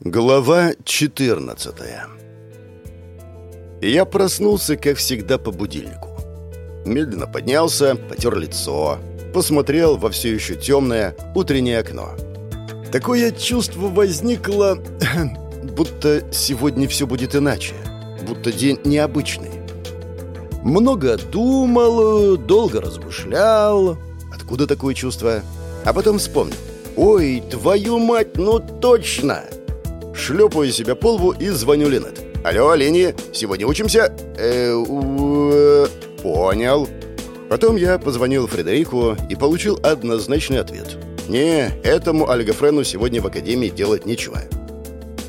Глава 14 Я проснулся, как всегда, по будильнику. Медленно поднялся, потер лицо, посмотрел во все еще темное утреннее окно. Такое чувство возникло, будто сегодня все будет иначе, будто день необычный. Много думал, долго размышлял. Откуда такое чувство? А потом вспомнил. «Ой, твою мать, ну точно!» Шлепаю себя по лбу и звоню Ленет. «Алло, Лени, сегодня учимся?» э, -э «Понял». Потом я позвонил Фредерику и получил однозначный ответ. «Не, этому Альгофрену сегодня в академии делать нечего.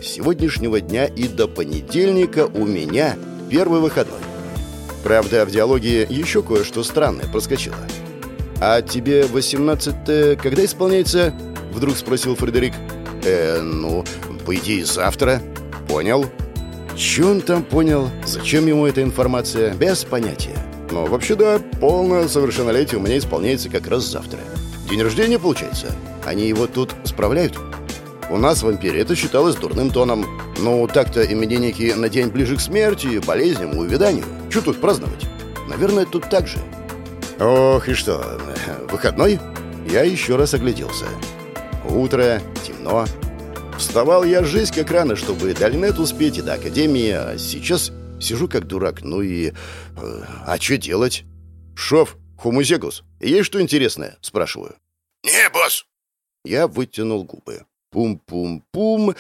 С сегодняшнего дня и до понедельника у меня первый выходной. Правда, в диалоге еще кое-что странное проскочило. «А тебе 18 когда исполняется?» — вдруг спросил Фредерик. «Э, ну, по идее, завтра. Понял? Че он там понял? Зачем ему эта информация? Без понятия. Но вообще да, полное совершеннолетие у меня исполняется как раз завтра. День рождения, получается. Они его тут справляют? У нас в Ампире это считалось дурным тоном. Ну, так-то именинники на день ближе к смерти, болезням, увяданию. Что тут праздновать? Наверное, тут так же. Ох, и что, выходной? Я еще раз огляделся. Утро, темно, Вставал я жизнь как рано, чтобы до Линет успеть и до Академии, а сейчас сижу как дурак. Ну и... Э, а что делать? Шов, хумузекус, есть что интересное? Спрашиваю. «Не, босс!» Я вытянул губы. Пум-пум-пум,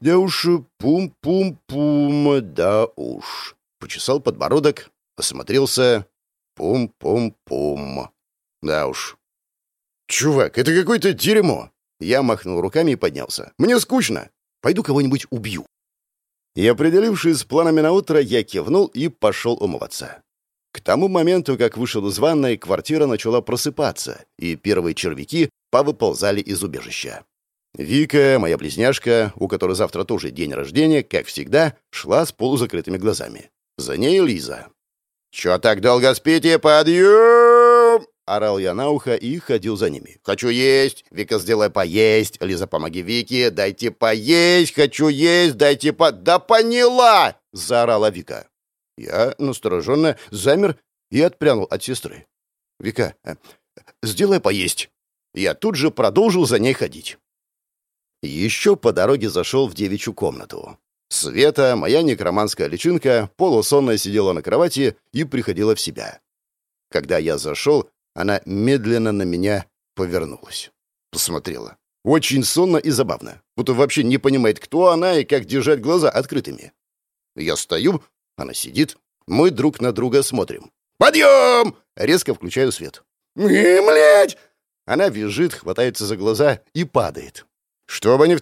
да уж, пум-пум-пум, да уж. Почесал подбородок, осмотрелся. Пум-пум-пум. Да уж. Чувак, это какое-то дерьмо. Я махнул руками и поднялся. «Мне скучно. Пойду кого-нибудь убью». И, определившись с планами на утро, я кивнул и пошел умываться. К тому моменту, как вышел из ванной, квартира начала просыпаться, и первые червяки повыползали из убежища. Вика, моя близняшка, у которой завтра тоже день рождения, как всегда, шла с полузакрытыми глазами. За ней Лиза. «Чё так долго спите? Подъем!» Орал я на ухо и ходил за ними. «Хочу есть! Вика, сделай поесть! Лиза, помоги Вике! Дайте поесть! Хочу есть! Дайте по...» «Да поняла!» — заорала Вика. Я настороженно замер и отпрянул от сестры. «Вика, э, сделай поесть!» Я тут же продолжил за ней ходить. Еще по дороге зашел в девичью комнату. Света, моя некроманская личинка, полусонная сидела на кровати и приходила в себя. Когда я зашел, она медленно на меня повернулась. Посмотрела. Очень сонно и забавно. Будто вообще не понимает, кто она и как держать глаза открытыми. Я стою, она сидит. Мы друг на друга смотрим. «Подъем!» Резко включаю свет. «Млять!» Она визжит, хватается за глаза и падает. «Что бы не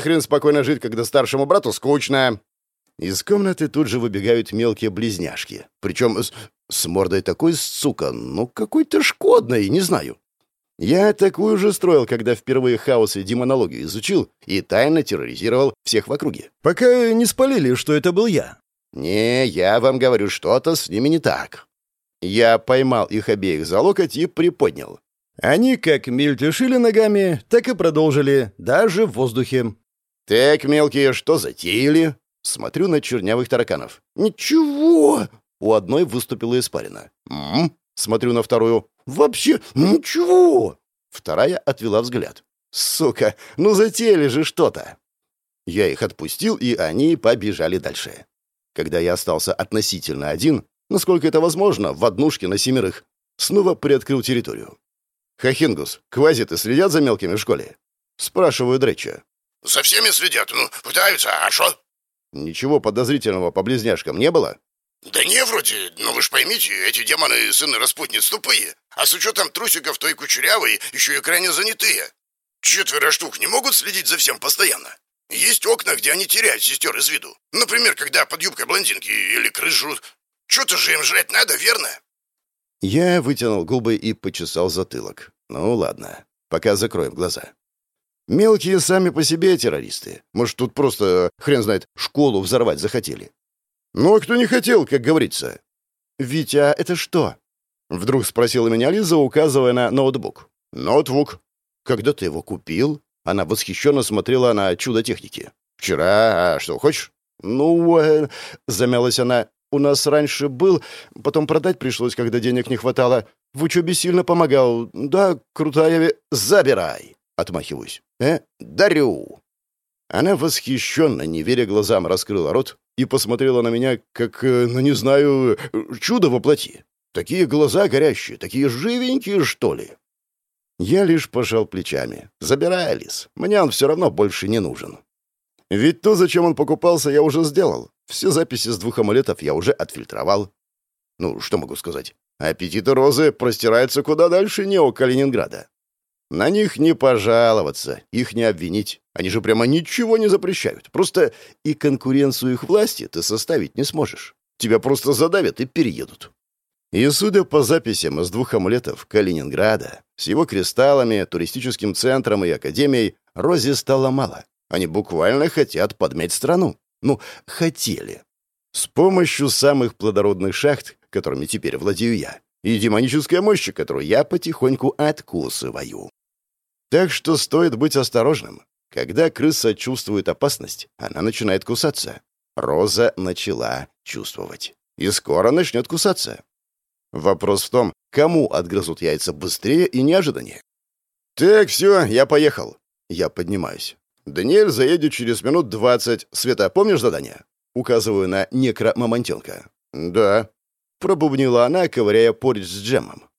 хрен спокойно жить, когда старшему брату скучно!» Из комнаты тут же выбегают мелкие близняшки. Причем с, с мордой такой, сука, ну какой-то шкодной, не знаю. Я такую же строил, когда впервые хаос и демонологию изучил и тайно терроризировал всех в округе. Пока не спалили, что это был я. Не, я вам говорю, что-то с ними не так. Я поймал их обеих за локоть и приподнял. Они как мельтешили ногами, так и продолжили, даже в воздухе. «Так, мелкие, что затеяли?» Смотрю на чернявых тараканов. «Ничего!» У одной выступила испарина. «М-м-м!» Смотрю на вторую. «Вообще ничего!» Вторая отвела взгляд. «Сука, ну затеяли же что-то!» Я их отпустил, и они побежали дальше. Когда я остался относительно один, насколько это возможно, в однушке на семерых, снова приоткрыл территорию. «Хахингус, квазиты следят за мелкими в школе?» Спрашиваю Дреча. «За всеми следят. Ну, пытаются, а что?» Ничего подозрительного по близняшкам не было? Да не, вроде, но вы ж поймите, эти демоны сыны распутниц тупые, а с учетом трусиков той кучерявой еще и крайне занятые. Четверо штук не могут следить за всем постоянно. Есть окна, где они теряют сестер из виду. Например, когда под юбкой блондинки или крыс жрут. Что-то же им жрать надо, верно? Я вытянул губы и почесал затылок. Ну ладно, пока закроем глаза. Мелкие сами по себе террористы. Может, тут просто, хрен знает, школу взорвать захотели. Ну, а кто не хотел, как говорится? «Витя, а это что?» Вдруг спросила меня Лиза, указывая на ноутбук. «Ноутбук. Когда ты его купил?» Она восхищенно смотрела на чудо техники. «Вчера, а что, хочешь?» «Ну, э, замялась она. «У нас раньше был, потом продать пришлось, когда денег не хватало. В учебе сильно помогал. Да, крутая... Забирай!» Отмахиваюсь. «Э? Дарю!» Она восхищенно, не веря глазам, раскрыла рот и посмотрела на меня, как, э, ну, не знаю, чудо воплоти. Такие глаза горящие, такие живенькие, что ли. Я лишь пожал плечами. Забирай, Алис. Мне он все равно больше не нужен. Ведь то, зачем он покупался, я уже сделал. Все записи с двух амулетов я уже отфильтровал. Ну, что могу сказать? Аппетиты Розы простираются куда дальше нео Калининграда. На них не пожаловаться, их не обвинить. Они же прямо ничего не запрещают. Просто и конкуренцию их власти ты составить не сможешь. Тебя просто задавят и переедут. И судя по записям из двух амулетов Калининграда, с его кристаллами, туристическим центром и академией, Розе стало мало. Они буквально хотят подмять страну. Ну, хотели. С помощью самых плодородных шахт, которыми теперь владею я, и демонической мощи, которую я потихоньку откусываю. Так что стоит быть осторожным. Когда крыса чувствует опасность, она начинает кусаться. Роза начала чувствовать. И скоро начнет кусаться. Вопрос в том, кому отгрызут яйца быстрее и неожиданнее. «Так, все, я поехал». Я поднимаюсь. «Даниэль заедет через минут двадцать. Света, помнишь задание?» Указываю на некромамонтенка. «Да», — пробубнила она, ковыряя порич с джемом.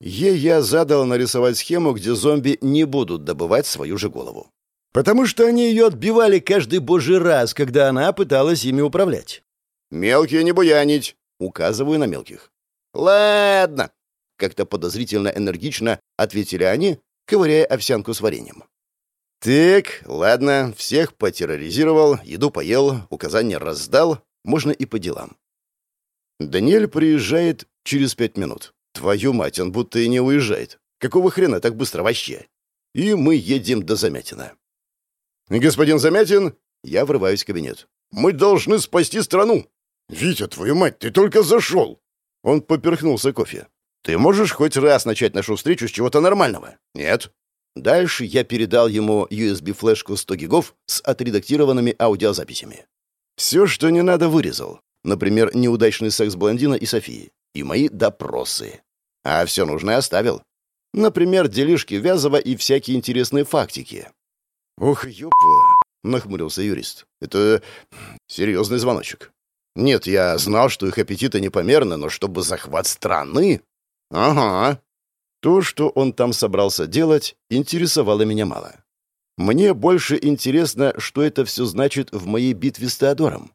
Ей я задал нарисовать схему, где зомби не будут добывать свою же голову. Потому что они ее отбивали каждый божий раз, когда она пыталась ими управлять. «Мелкие не буянить!» — указываю на мелких. «Ладно!» — как-то подозрительно энергично ответили они, ковыряя овсянку с вареньем. «Так, ладно, всех потерроризировал, еду поел, указания раздал, можно и по делам». Даниэль приезжает через пять минут. Твою мать, он будто и не уезжает. Какого хрена так быстро вообще? И мы едем до Замятина. «Господин Замятин!» Я врываюсь в кабинет. «Мы должны спасти страну!» «Витя, твою мать, ты только зашел!» Он поперхнулся кофе. «Ты можешь хоть раз начать нашу встречу с чего-то нормального?» «Нет». Дальше я передал ему USB-флешку 100 гигов с отредактированными аудиозаписями. Все, что не надо, вырезал. Например, неудачный секс блондина и Софии и мои допросы. А все нужное оставил. Например, делишки Вязова и всякие интересные фактики. «Ох, ёпа!» — нахмурился юрист. «Это серьезный звоночек. Нет, я знал, что их аппетиты непомерны, но чтобы захват страны...» «Ага». То, что он там собрался делать, интересовало меня мало. Мне больше интересно, что это все значит в моей битве с Теодором.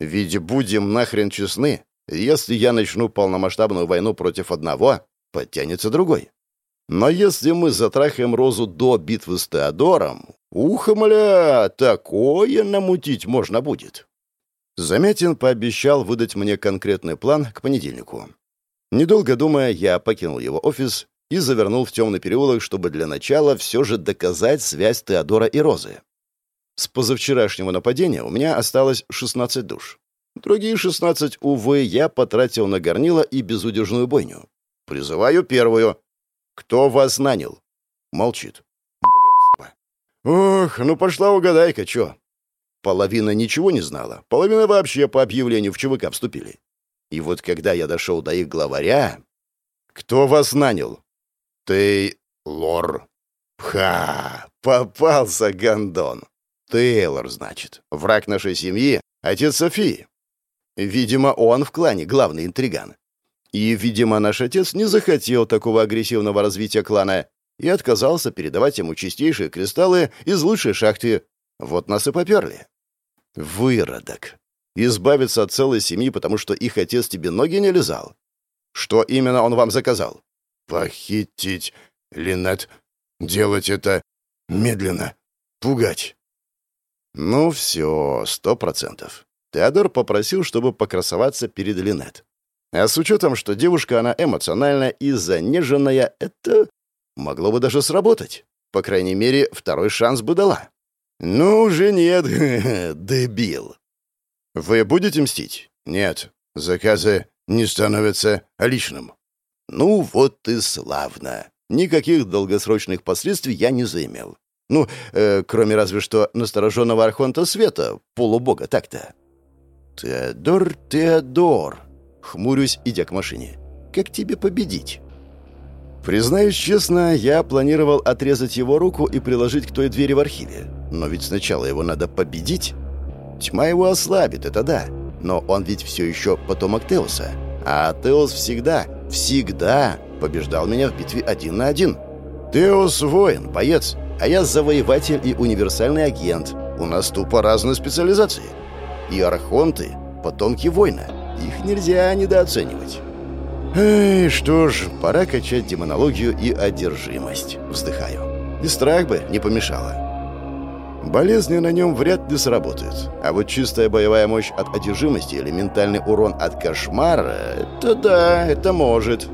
Ведь будем нахрен честны, если я начну полномасштабную войну против одного, подтянется другой. Но если мы затрахаем Розу до битвы с Теодором, уха, мля, такое намутить можно будет. Замятин пообещал выдать мне конкретный план к понедельнику. Недолго думая, я покинул его офис и завернул в темный переулок, чтобы для начала все же доказать связь Теодора и Розы. С позавчерашнего нападения у меня осталось 16 душ. Другие шестнадцать, увы, я потратил на горнило и безудержную бойню. Призываю первую. Кто вас нанял? Молчит. Ох, ну пошла угадайка, чё? Половина ничего не знала, половина вообще по объявлению в ЧВК вступили. И вот когда я дошел до их главаря... Кто вас нанял? Ты лор. Ха, попался гондон. Тейлор, значит, враг нашей семьи, отец Софии. Видимо, он в клане главный интриган. И, видимо, наш отец не захотел такого агрессивного развития клана и отказался передавать ему чистейшие кристаллы из лучшей шахты. Вот нас и поперли. Выродок. Избавиться от целой семьи, потому что их отец тебе ноги не лизал. Что именно он вам заказал? Похитить Линет. Делать это медленно. Пугать. Ну все, сто процентов. Теодор попросил, чтобы покрасоваться перед Линет. А с учетом, что девушка, она эмоциональная и занеженная, это могло бы даже сработать. По крайней мере, второй шанс бы дала. Ну, уже нет, дебил. Вы будете мстить? Нет. Заказы не становятся личным. Ну, вот и славно. Никаких долгосрочных последствий я не заимел. Ну, э, кроме разве что настороженного Архонта Света, полубога так-то. «Теодор, Теодор!» Хмурюсь, идя к машине. «Как тебе победить?» Признаюсь честно, я планировал отрезать его руку и приложить к той двери в архиве. Но ведь сначала его надо победить. Тьма его ослабит, это да. Но он ведь все еще потомок Теоса. А Теос всегда, всегда побеждал меня в битве один на один. Теос — воин, боец, а я завоеватель и универсальный агент. У нас тупо разные специализации. И архонты — потомки воина. Их нельзя недооценивать. Эй, что ж, пора качать демонологию и одержимость. Вздыхаю. И страх бы не помешало. Болезни на нем вряд ли сработают. А вот чистая боевая мощь от одержимости или ментальный урон от кошмара — это да, это может.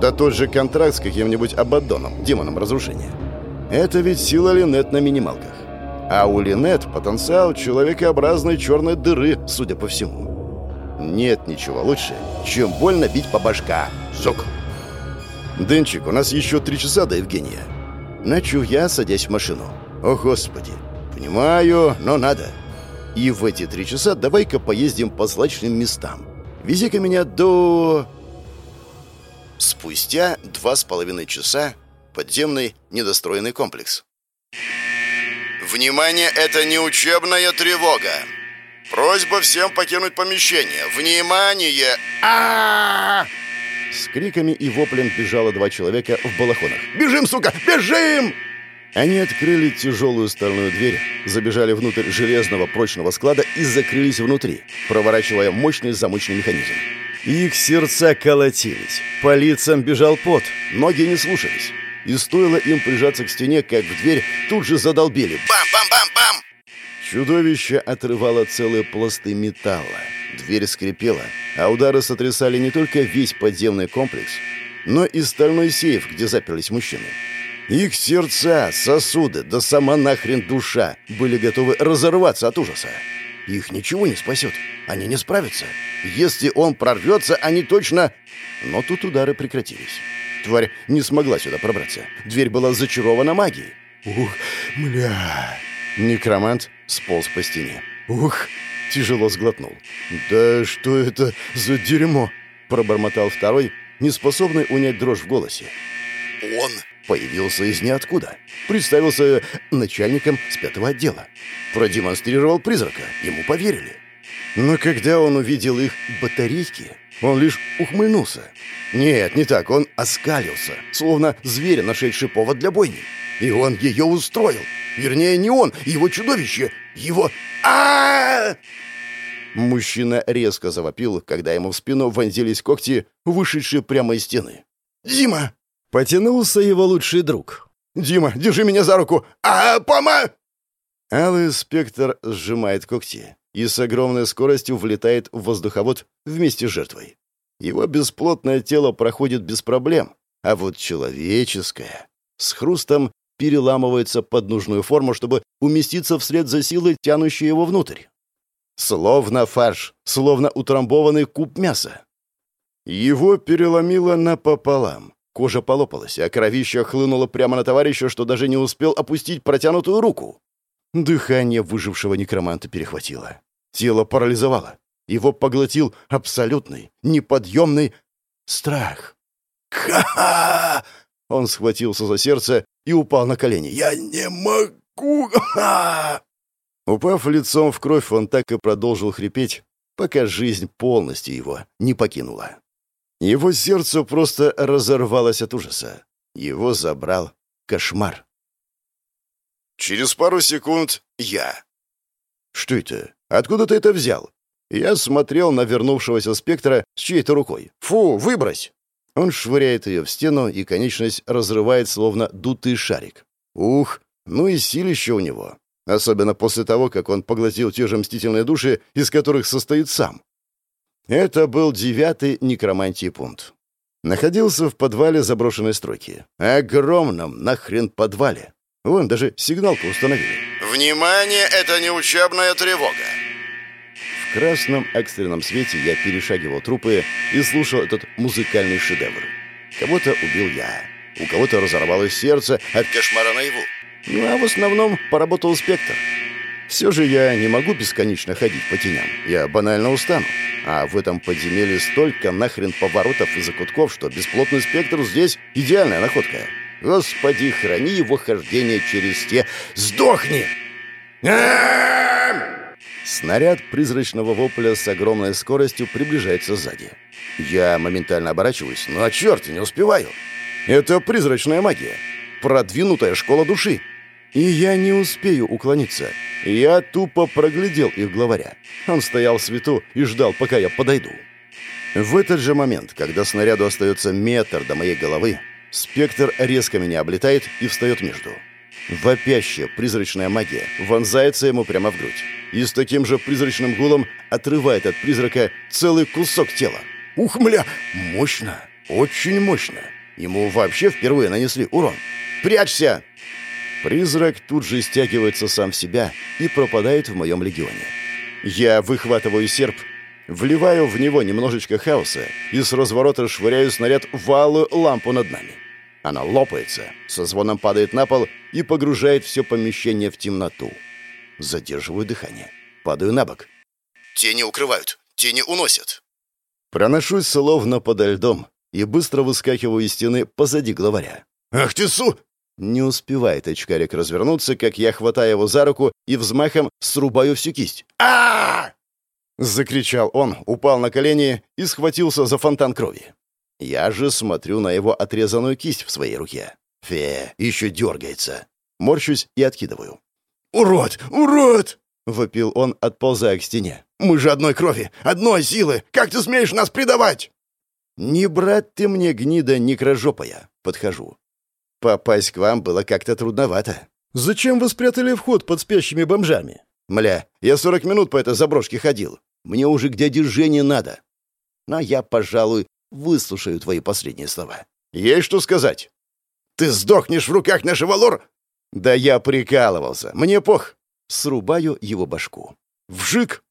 Да тот же контракт с каким-нибудь Абаддоном, демоном разрушения. Это ведь сила Линет на минималках. А у Линет потенциал человекообразной черной дыры, судя по всему. Нет ничего лучше, чем больно бить по башка. Сок. Денчик, у нас еще три часа до Евгения. Начу я, садясь в машину. О, Господи. Понимаю, но надо. И в эти три часа давай-ка поездим по злачным местам. Вези-ка меня до... Спустя два с половиной часа подземный недостроенный комплекс. Внимание, это не учебная тревога. Просьба всем покинуть помещение. Внимание! а С криками и воплем бежало два человека в балахонах. «Бежим, сука! Бежим!» Они открыли тяжелую стальную дверь, забежали внутрь железного прочного склада и закрылись внутри, проворачивая мощный замочный механизм. Их сердца колотились, по лицам бежал пот, ноги не слушались. И стоило им прижаться к стене, как в дверь тут же задолбили. Бам-бам-бам-бам! Чудовище отрывало целые пласты металла. Дверь скрипела, а удары сотрясали не только весь подземный комплекс, но и стальной сейф, где заперлись мужчины. Их сердца, сосуды, да сама нахрен душа были готовы разорваться от ужаса. Их ничего не спасет. Они не справятся. Если он прорвется, они точно... Но тут удары прекратились. Тварь не смогла сюда пробраться. Дверь была зачарована магией. Ух, мля... Некромант сполз по стене. «Ух!» — тяжело сглотнул. «Да что это за дерьмо?» — пробормотал второй, неспособный унять дрожь в голосе. «Он!» — появился из ниоткуда. Представился начальником с пятого отдела. Продемонстрировал призрака. Ему поверили. Но когда он увидел их батарейки, он лишь ухмыльнулся. Нет, не так, он оскалился, словно зверь, нашедший повод для бойни. И он ее устроил. Вернее, не он, его чудовище. Его... а Мужчина резко завопил, когда ему в спину вонзились когти, вышедшие прямо из стены. «Дима!» Потянулся его лучший друг. «Дима, держи меня за руку! а пома!» Алый спектр сжимает когти и с огромной скоростью влетает в воздуховод вместе с жертвой. Его бесплотное тело проходит без проблем, а вот человеческое с хрустом переламывается под нужную форму, чтобы уместиться вслед за силой, тянущей его внутрь. Словно фарш, словно утрамбованный куб мяса. Его переломило напополам. Кожа полопалась, а кровища хлынуло прямо на товарища, что даже не успел опустить протянутую руку. Дыхание выжившего некроманта перехватило. Тело парализовало. Его поглотил абсолютный, неподъемный страх. «Ха-ха!» Он схватился за сердце и упал на колени. «Я не могу!» Упав лицом в кровь, он так и продолжил хрипеть, пока жизнь полностью его не покинула. Его сердце просто разорвалось от ужаса. Его забрал кошмар. Через пару секунд я. «Что это? Откуда ты это взял?» Я смотрел на вернувшегося спектра с чьей-то рукой. «Фу, выбрось!» Он швыряет ее в стену, и конечность разрывает, словно дутый шарик. Ух, ну и силище у него. Особенно после того, как он поглотил те же мстительные души, из которых состоит сам. Это был девятый некромантий пункт. Находился в подвале заброшенной стройки. Огромном нахрен подвале. Вон даже сигналку установили. «Внимание, это не учебная тревога!» В красном экстренном свете я перешагивал трупы и слушал этот музыкальный шедевр. Кого-то убил я, у кого-то разорвалось сердце от кошмара наяву. Ну а в основном поработал спектр. Все же я не могу бесконечно ходить по теням. Я банально устану. А в этом подземелье столько нахрен поворотов и закутков, что бесплотный спектр здесь идеальная находка. Господи, храни его хождение через те... Сдохни! Снаряд призрачного вопля с огромной скоростью приближается сзади. Я моментально оборачиваюсь, но а черт, не успеваю. Это призрачная магия. Продвинутая школа души. И я не успею уклониться. Я тупо проглядел их главаря. Он стоял в свету и ждал, пока я подойду. В этот же момент, когда снаряду остается метр до моей головы, спектр резко меня облетает и встает между. Вопящая призрачная магия вонзается ему прямо в грудь. И с таким же призрачным гулом отрывает от призрака целый кусок тела. Ух, мля! Мощно! Очень мощно! Ему вообще впервые нанесли урон. «Прячься!» Призрак тут же стягивается сам в себя и пропадает в моем легионе. Я выхватываю серп, вливаю в него немножечко хаоса и с разворота швыряю снаряд в алую лампу над нами. Она лопается, со звоном падает на пол и погружает все помещение в темноту. Задерживаю дыхание. Падаю на бок. Тени укрывают, тени уносят. Проношусь словно подо льдом и быстро выскакиваю из стены позади главаря. «Ах ты су!» Не успевает очкарик развернуться, как я хватаю его за руку и взмахом срубаю всю кисть. а Закричал он, упал на колени и схватился за фонтан крови. Я же смотрю на его отрезанную кисть в своей руке. Фе, еще дергается. Морщусь и откидываю. «Урод! Урод!» — вопил он, отползая к стене. «Мы же одной крови, одной силы! Как ты смеешь нас предавать?» «Не брат ты мне, гнида некрожопая!» — подхожу. Попасть к вам было как-то трудновато. Зачем вы спрятали вход под спящими бомжами? Мля, я сорок минут по этой заброшке ходил. Мне уже к дяде Жене надо. Но я, пожалуй, выслушаю твои последние слова. Есть что сказать? Ты сдохнешь в руках нашего лор? Да я прикалывался. Мне пох. Срубаю его башку. Вжик!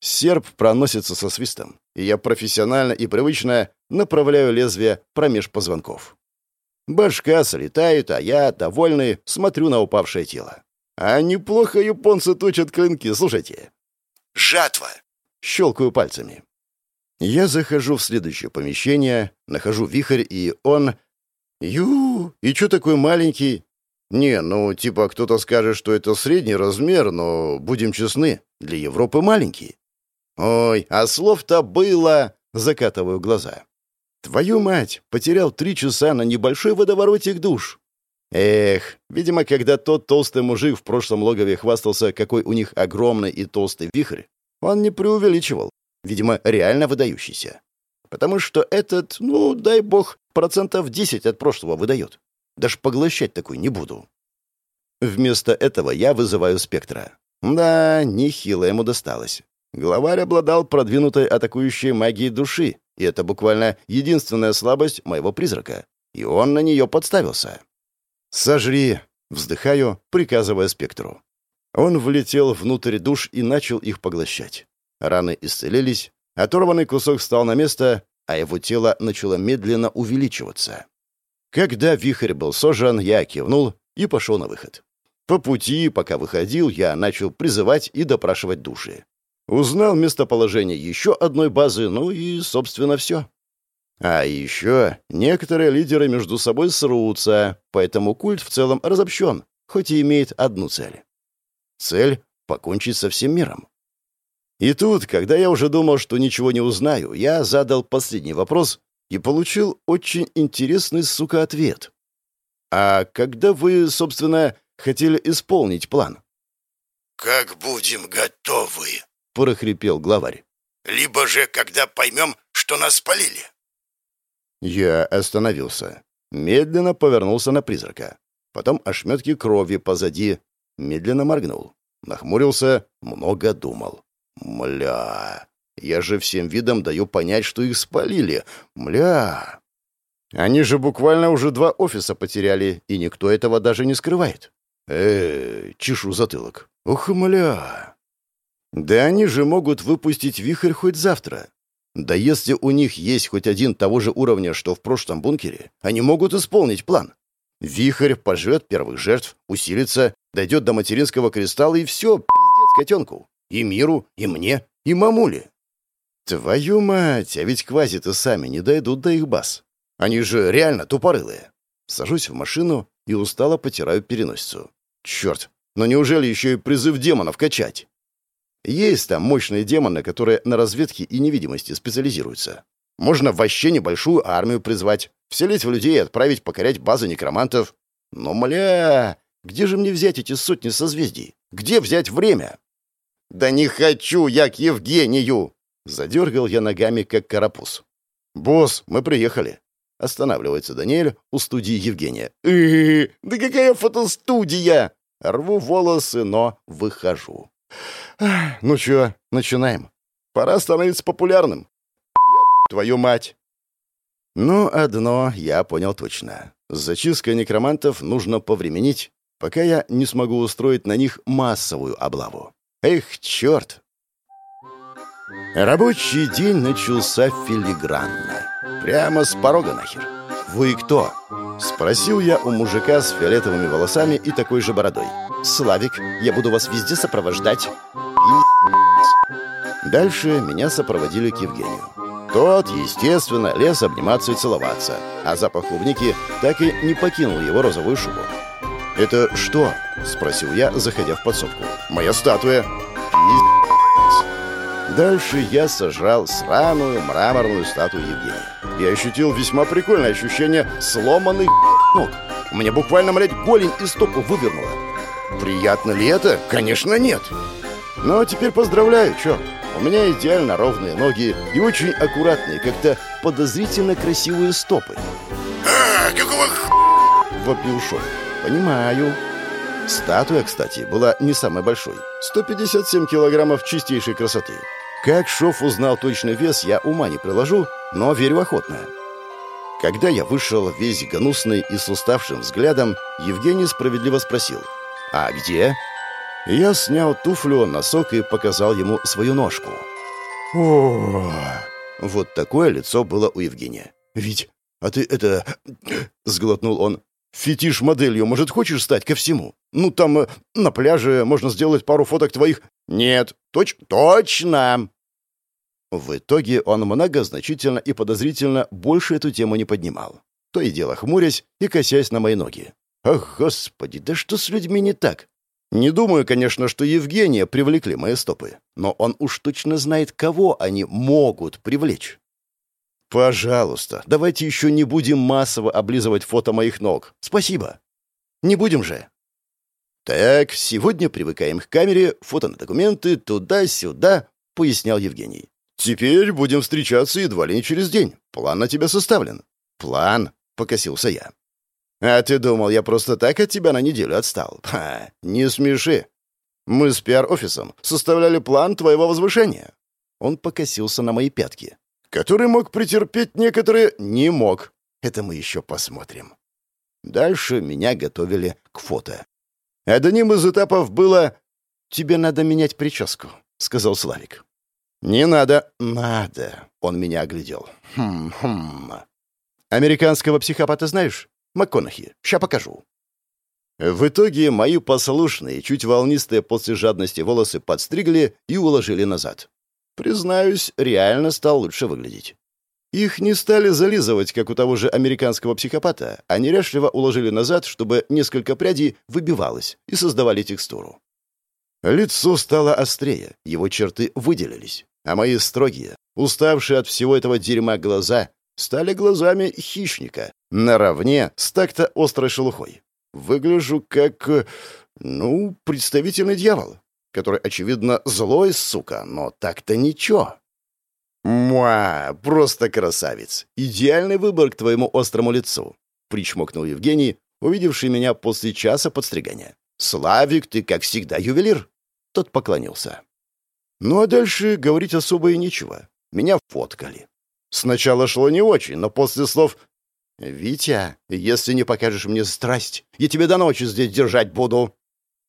Серп проносится со свистом, и я профессионально и привычно направляю лезвие промеж позвонков. Башка слетает, а я, довольный, смотрю на упавшее тело. А неплохо японцы точат клинки, слушайте. «Жатва!» Щелкаю пальцами. Я захожу в следующее помещение, нахожу вихрь, и он... Ю, и чё такой маленький? Не, ну, типа, кто-то скажет, что это средний размер, но, будем честны, для Европы маленький. Ой, а слов-то было... Закатываю глаза. Твою мать, потерял три часа на небольшой водоворотик душ. Эх, видимо, когда тот толстый мужик в прошлом логове хвастался, какой у них огромный и толстый вихрь, он не преувеличивал. Видимо, реально выдающийся. Потому что этот, ну, дай бог, процентов 10 от прошлого выдает. Даже поглощать такой не буду. Вместо этого я вызываю спектра. Да, нехило ему досталось. Главарь обладал продвинутой атакующей магией души, и это буквально единственная слабость моего призрака. И он на нее подставился. «Сожри!» — вздыхаю, приказывая спектру. Он влетел внутрь душ и начал их поглощать. Раны исцелились, оторванный кусок встал на место, а его тело начало медленно увеличиваться. Когда вихрь был сожжен, я кивнул и пошел на выход. По пути, пока выходил, я начал призывать и допрашивать души. Узнал местоположение еще одной базы, ну и, собственно, все. А еще некоторые лидеры между собой срутся, поэтому культ в целом разобщен, хоть и имеет одну цель. Цель — покончить со всем миром. И тут, когда я уже думал, что ничего не узнаю, я задал последний вопрос и получил очень интересный, сука, ответ. «А когда вы, собственно, хотели исполнить план?» «Как будем готовы», — прохрипел главарь. «Либо же, когда поймем, что нас спалили». Я остановился. Медленно повернулся на призрака. Потом ошметки крови позади. Медленно моргнул. Нахмурился, много думал. «Мля, я же всем видом даю понять, что их спалили. Мля!» Они же буквально уже два офиса потеряли, и никто этого даже не скрывает. Э, чешу затылок. Ух, мля. Да они же могут выпустить вихрь хоть завтра. Да если у них есть хоть один того же уровня, что в прошлом бункере, они могут исполнить план. Вихрь пожрет первых жертв, усилится, дойдет до материнского кристалла, и все, пиздец котенку. И миру, и мне, и мамуле. Твою мать, а ведь квазиты сами не дойдут до их баз. Они же реально тупорылые. Сажусь в машину и устало потираю переносицу. Черт, но неужели еще и призыв демонов качать? Есть там мощные демоны, которые на разведке и невидимости специализируются. Можно вообще небольшую армию призвать, вселить в людей и отправить покорять базы некромантов. Но, мля, где же мне взять эти сотни созвездий? Где взять время? «Да не хочу я к Евгению!» Задергал я ногами, как карапуз. «Босс, мы приехали». Останавливается Даниэль у студии Евгения. «Э, да какая фотостудия!» Рву волосы, но выхожу. «Ну чё, начинаем. Пора становиться популярным. Твою мать!» Но одно я понял точно. С зачисткой некромантов нужно повременить, пока я не смогу устроить на них массовую облаву. Эх, черт! Рабочий день начался филигранно. Прямо с порога нахер. «Вы кто?» — спросил я у мужика с фиолетовыми волосами и такой же бородой. «Славик, я буду вас везде сопровождать». Пи***ц. Дальше меня сопроводили к Евгению. Тот, естественно, лез обниматься и целоваться, а запах клубники так и не покинул его розовую шубу. «Это что?» — спросил я, заходя в подсобку. «Моя статуя». Дальше я сожрал сраную мраморную статую Евгения. Я ощутил весьма прикольное ощущение сломанных ног. Меня буквально, блядь, голень и стопу вывернула. Приятно ли это? Конечно, нет. Но теперь поздравляю, чё? У меня идеально ровные ноги и очень аккуратные, как-то подозрительно красивые стопы. «А, какого х...» — вопил Шов. «Понимаю». Статуя, кстати, была не самой большой. 157 килограммов чистейшей красоты. Как Шов узнал точный вес, я ума не приложу, но верю охотно. Когда я вышел весь гнусный и с уставшим взглядом, Евгений справедливо спросил «А где?» Я снял туфлю, носок и показал ему свою ножку. О, Вот такое лицо было у Евгения. «Вить, а ты это...» — сглотнул он. «Фетиш-моделью, может, хочешь стать ко всему? Ну, там э, на пляже можно сделать пару фоток твоих...» «Нет, точ... точно!» В итоге он многозначительно и подозрительно больше эту тему не поднимал. То и дело хмурясь и косясь на мои ноги. «Ах, господи, да что с людьми не так? Не думаю, конечно, что Евгения привлекли мои стопы, но он уж точно знает, кого они могут привлечь. Пожалуйста, давайте еще не будем массово облизывать фото моих ног. Спасибо. Не будем же. Так, сегодня привыкаем к камере, фото на документы, туда-сюда, пояснял Евгений. Теперь будем встречаться едва ли не через день. План на тебя составлен. План, покосился я. «А ты думал, я просто так от тебя на неделю отстал? Ха, не смеши. Мы с пиар-офисом составляли план твоего возвышения». Он покосился на мои пятки. «Который мог претерпеть некоторые, не мог. Это мы еще посмотрим». Дальше меня готовили к фото. Одним из этапов было «Тебе надо менять прическу», — сказал Славик. «Не надо». «Надо», — он меня оглядел. «Хм-хм». «Американского психопата знаешь?» МакКонахи. Ща покажу». В итоге мои послушные, чуть волнистые после жадности волосы подстригли и уложили назад. Признаюсь, реально стал лучше выглядеть. Их не стали зализывать, как у того же американского психопата, а неряшливо уложили назад, чтобы несколько прядей выбивалось и создавали текстуру. Лицо стало острее, его черты выделились, а мои строгие, уставшие от всего этого дерьма глаза стали глазами хищника, наравне с так-то острой шелухой. Выгляжу как, э, ну, представительный дьявол, который, очевидно, злой, сука, но так-то ничего. «Муа, просто красавец! Идеальный выбор к твоему острому лицу!» — причмокнул Евгений, увидевший меня после часа подстригания. «Славик, ты, как всегда, ювелир!» Тот поклонился. Ну а дальше говорить особо и нечего. Меня фоткали. Сначала шло не очень, но после слов «Витя, если не покажешь мне страсть, я тебя до ночи здесь держать буду».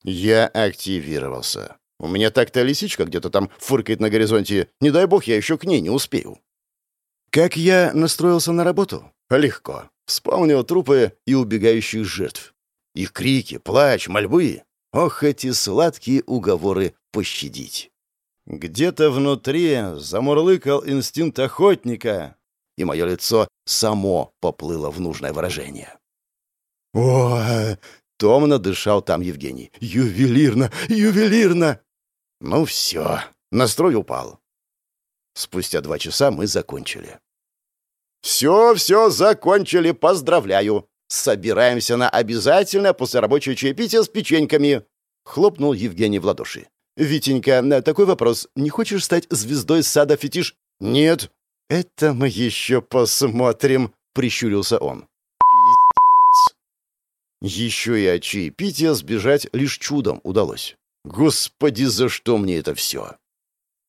Я активировался. У меня так-то лисичка где-то там фыркает на горизонте. Не дай бог, я еще к ней не успею. Как я настроился на работу? Легко. Вспомнил трупы и убегающих жертв. Их крики, плач, мольбы. Ох, эти сладкие уговоры пощадить. Где-то внутри замурлыкал инстинкт охотника, и мое лицо само поплыло в нужное выражение. «О, Томно дышал там Евгений. «Ювелирно! Ювелирно!» Ну все, настрой упал. Спустя два часа мы закончили. «Все, все, закончили, поздравляю! Собираемся на обязательно послерабочее чаепитие с печеньками!» Хлопнул Евгений в ладоши. «Витенька, такой вопрос. Не хочешь стать звездой сада фетиш?» «Нет». «Это мы еще посмотрим», — прищурился он. Еще и от чаепития сбежать лишь чудом удалось. Господи, за что мне это все?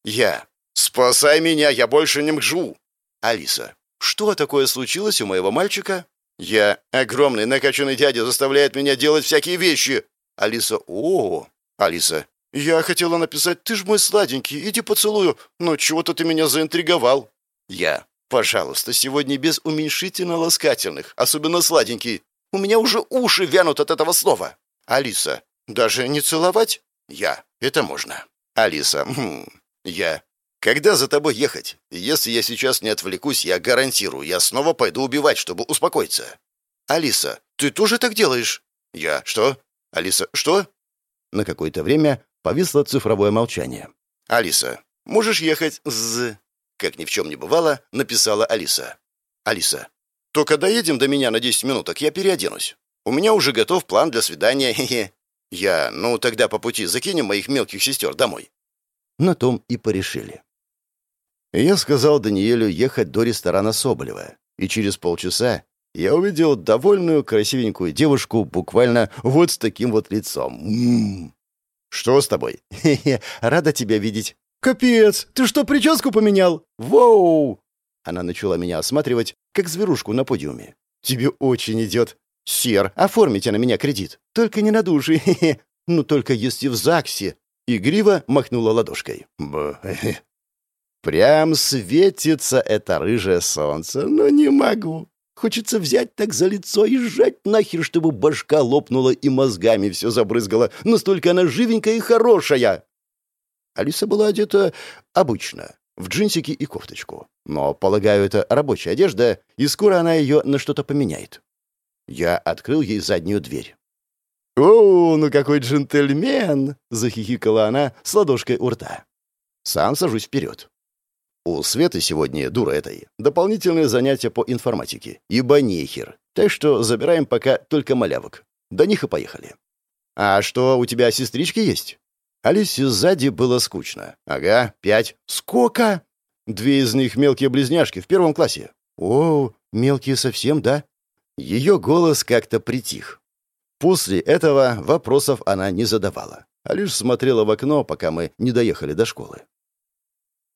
Я. Спасай меня, я больше не мгжу. Алиса. Что такое случилось у моего мальчика? Я. Огромный накачанный дядя заставляет меня делать всякие вещи. Алиса. О, Алиса. Я хотела написать, ты ж мой сладенький, иди поцелую, но чего-то ты меня заинтриговал. Я. Пожалуйста, сегодня без уменьшительно-ласкательных, особенно сладенький. У меня уже уши вянут от этого слова. Алиса. Даже не целовать? Я. Это можно. Алиса. Хм. Я. Когда за тобой ехать? Если я сейчас не отвлекусь, я гарантирую, я снова пойду убивать, чтобы успокоиться. Алиса. Ты тоже так делаешь? Я. Что? Алиса. Что? На какое-то время повисло цифровое молчание. Алиса. Можешь ехать з... Как ни в чем не бывало, написала Алиса. Алиса. Только доедем до меня на 10 минуток, я переоденусь. У меня уже готов план для свидания. Я, ну тогда по пути закинем моих мелких сестер домой. На том и порешили. Я сказал Даниэлю ехать до ресторана Соболева, и через полчаса я увидел довольную красивенькую девушку буквально вот с таким вот лицом. М -м -м. «Что с тобой?» «Хе-хе, рада тебя видеть». «Капец, ты что, прическу поменял?» «Воу!» Она начала меня осматривать, как зверушку на подиуме. «Тебе очень идет. Сер, оформите на меня кредит. Только не на души. Хе-хе. Ну, только если в ЗАГСе». Игриво махнула ладошкой. Б Прям светится это рыжее солнце, но не могу. Хочется взять так за лицо и сжать нахер, чтобы башка лопнула и мозгами все забрызгала. Настолько она живенькая и хорошая. Алиса была одета обычно, в джинсики и кофточку. Но, полагаю, это рабочая одежда, и скоро она ее на что-то поменяет. Я открыл ей заднюю дверь. «О, ну какой джентльмен!» — захихикала она с ладошкой у рта. Сам сажусь вперед. У Светы сегодня, дура этой, дополнительные занятия по информатике, ибо нехер. Так что забираем пока только малявок. До них и поехали. «А что, у тебя сестрички есть?» Алисе сзади было скучно. «Ага, пять. Сколько?» «Две из них мелкие близняшки в первом классе». «О, мелкие совсем, да?» Ее голос как-то притих. После этого вопросов она не задавала, а лишь смотрела в окно, пока мы не доехали до школы.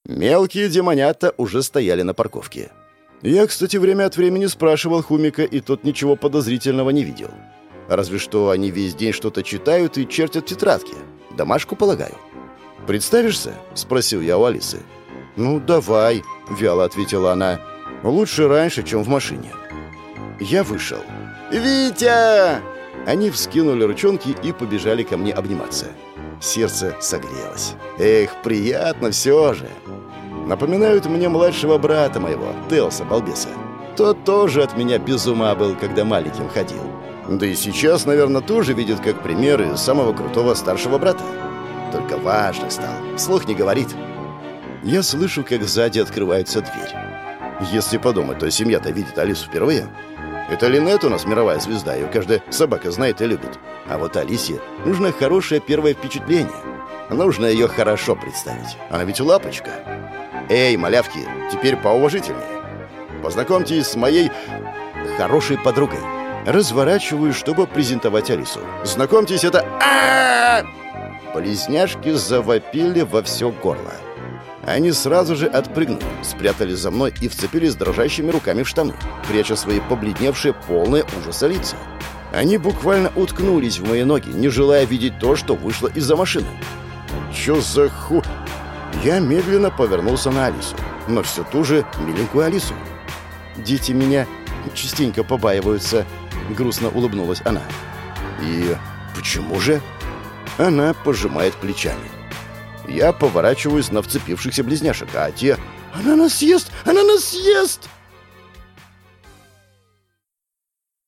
Мелкие демонята уже стояли на парковке. Я, кстати, время от времени спрашивал Хумика, и тот ничего подозрительного не видел. Разве что они весь день что-то читают и чертят тетрадки. Домашку, полагаю. «Представишься?» — спросил я у Алисы. «Ну, давай», — вяло ответила она. «Лучше раньше, чем в машине». Я вышел. «Витя!» Они вскинули ручонки и побежали ко мне обниматься. Сердце согрелось. Эх, приятно все же. Напоминают мне младшего брата моего, Телса Балбеса. Тот тоже от меня без ума был, когда маленьким ходил. Да и сейчас, наверное, тоже видит как примеры самого крутого старшего брата. Только важно стал. Слух не говорит. Я слышу, как сзади открывается дверь. Если подумать, то семья-то видит Алису впервые. Это Линет у нас мировая звезда, ее каждая собака знает и любит. А вот Алисе нужно хорошее первое впечатление. Нужно ее хорошо представить. Она ведь лапочка. Эй, малявки, теперь поуважительнее. Познакомьтесь с моей хорошей подругой. Разворачиваю, чтобы презентовать Алису. Знакомьтесь, это... А Близняшки завопили во все горло. Они сразу же отпрыгнули, спрятались за мной и вцепились дрожащими руками в штаны, пряча свои побледневшие, полные ужаса лица. Они буквально уткнулись в мои ноги, не желая видеть то, что вышло из-за машины. «Чё за ху...» Я медленно повернулся на Алису, но все ту же миленькую Алису. Дети меня частенько побаиваются», — грустно улыбнулась она. «И почему же?» Она пожимает плечами. Я поворачиваюсь на вцепившихся близняшек, а те «Она нас съест! Она нас съест!»